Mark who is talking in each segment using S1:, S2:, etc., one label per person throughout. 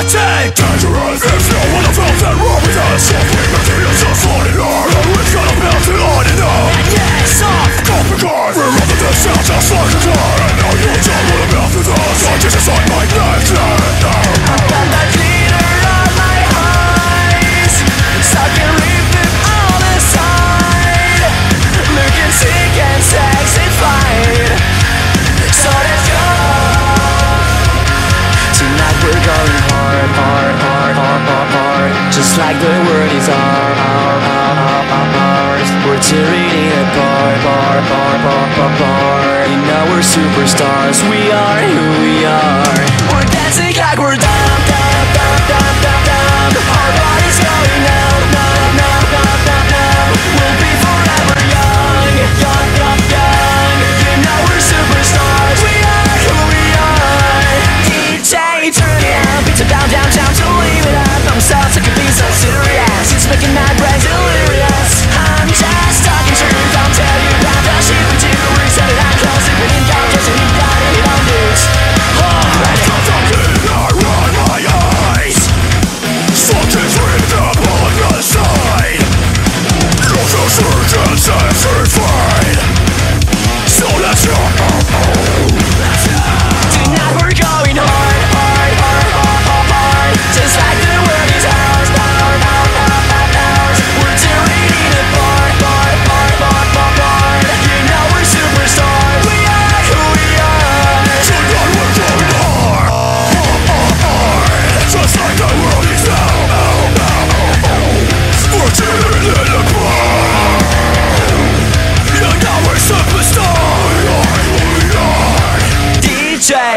S1: Dangerous, if no one felt that wrong with us
S2: Something materials are falling on, and we've got Just like the world is our, our, our, ours. We're tearing it apart, bar, bar, bar, bar, bar In our superstars, we are who we are. We're dancing like we're dancing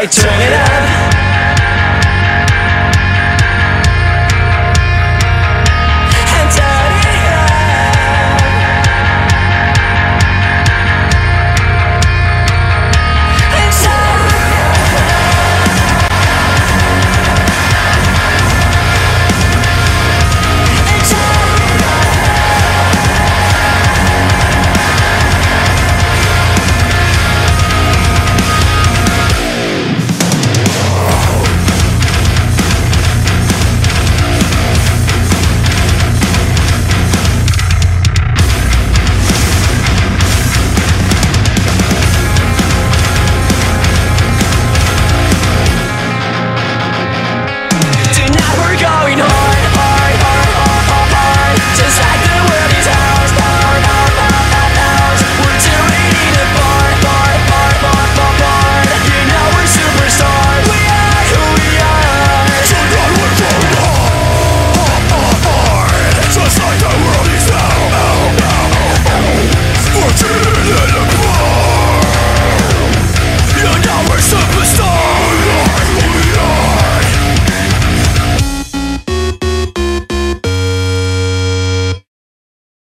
S2: Turn it up.